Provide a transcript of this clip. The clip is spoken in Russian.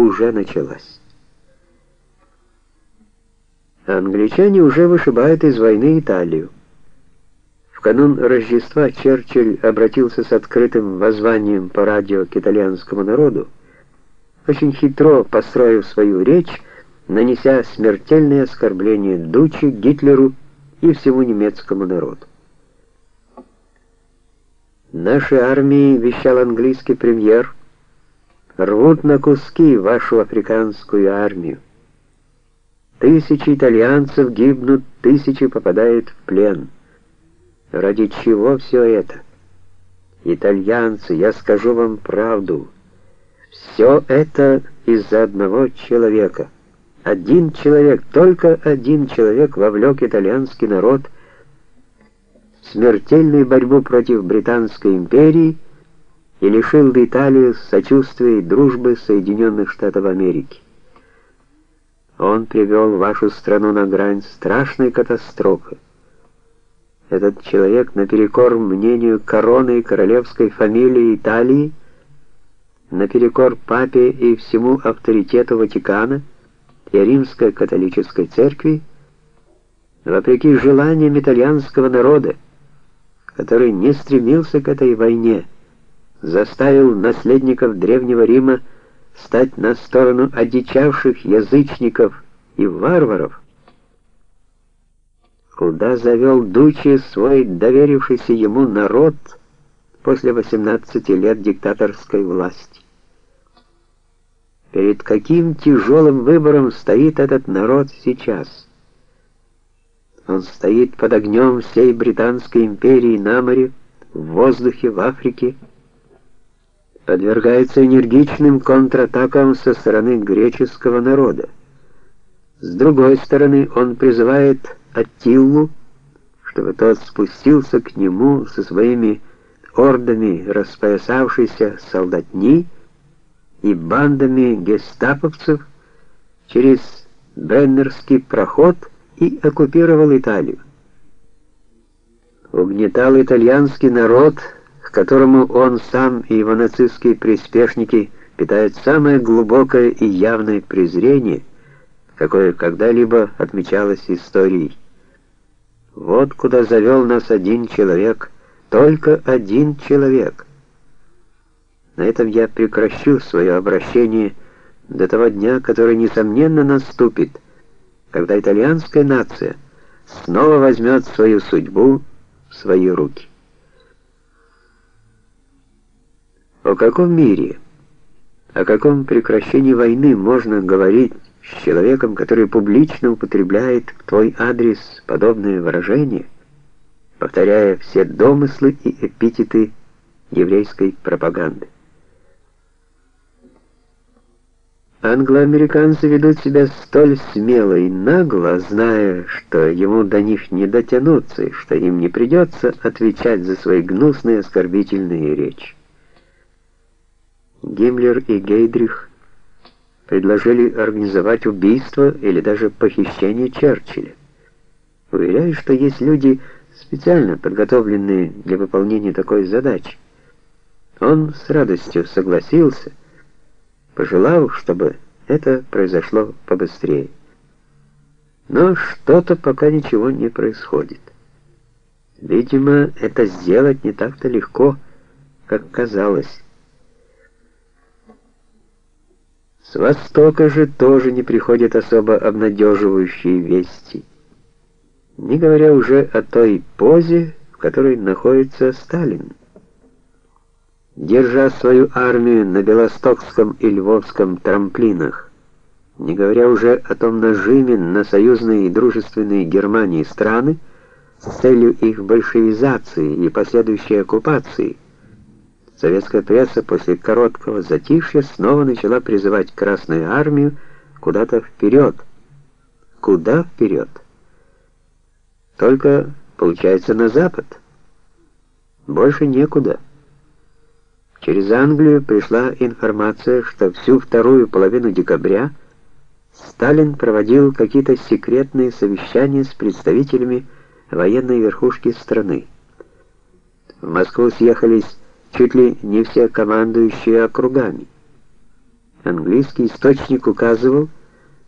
уже началась. Англичане уже вышибают из войны Италию. В канун Рождества Черчилль обратился с открытым воззванием по радио к итальянскому народу, очень хитро построив свою речь, нанеся смертельное оскорбление Дучи, Гитлеру и всему немецкому народу. «Наши армии, — вещал английский премьер, — рвут на куски вашу африканскую армию. Тысячи итальянцев гибнут, тысячи попадают в плен. Ради чего все это? Итальянцы, я скажу вам правду, все это из-за одного человека — один человек, только один человек вовлек итальянский народ в смертельную борьбу против Британской империи и лишил Италию сочувствия и дружбы Соединенных Штатов Америки. Он привел вашу страну на грань страшной катастрофы. Этот человек, наперекор мнению короны и королевской фамилии Италии, наперекор папе и всему авторитету Ватикана, и Римской католической церкви, вопреки желаниям итальянского народа, который не стремился к этой войне, заставил наследников Древнего Рима стать на сторону одичавших язычников и варваров, куда завел Дучи свой доверившийся ему народ после 18 лет диктаторской власти. Перед каким тяжелым выбором стоит этот народ сейчас? Он стоит под огнем всей Британской империи на море, в воздухе, в Африке, подвергается энергичным контратакам со стороны греческого народа. С другой стороны, он призывает Аттилу, чтобы тот спустился к нему со своими ордами распоясавшейся солдатни, и бандами гестаповцев через Бреннерский проход и оккупировал Италию. Угнетал итальянский народ, к которому он сам и его нацистские приспешники питают самое глубокое и явное презрение, какое когда-либо отмечалось историей. Вот куда завел нас один человек, только один человек — на этом я прекращу свое обращение до того дня, который, несомненно, наступит, когда итальянская нация снова возьмет свою судьбу в свои руки. О каком мире, о каком прекращении войны можно говорить с человеком, который публично употребляет в твой адрес подобные выражения, повторяя все домыслы и эпитеты еврейской пропаганды? Англоамериканцы ведут себя столь смело и нагло, зная, что ему до них не дотянуться, и что им не придется отвечать за свои гнусные оскорбительные речи. Гиммлер и Гейдрих предложили организовать убийство или даже похищение Черчилля. Уверяю, что есть люди, специально подготовленные для выполнения такой задачи. Он с радостью согласился, пожелав, чтобы это произошло побыстрее. Но что-то пока ничего не происходит. Видимо, это сделать не так-то легко, как казалось. С востока же тоже не приходят особо обнадеживающие вести. Не говоря уже о той позе, в которой находится Сталин держа свою армию на Белостокском и Львовском трамплинах, не говоря уже о том нажиме на союзные и дружественные Германии страны с целью их большевизации и последующей оккупации, советская пресса после короткого затишья снова начала призывать Красную армию куда-то вперед. Куда вперед? Только, получается, на запад. Больше некуда. Через Англию пришла информация, что всю вторую половину декабря Сталин проводил какие-то секретные совещания с представителями военной верхушки страны. В Москву съехались чуть ли не все командующие округами. Английский источник указывал,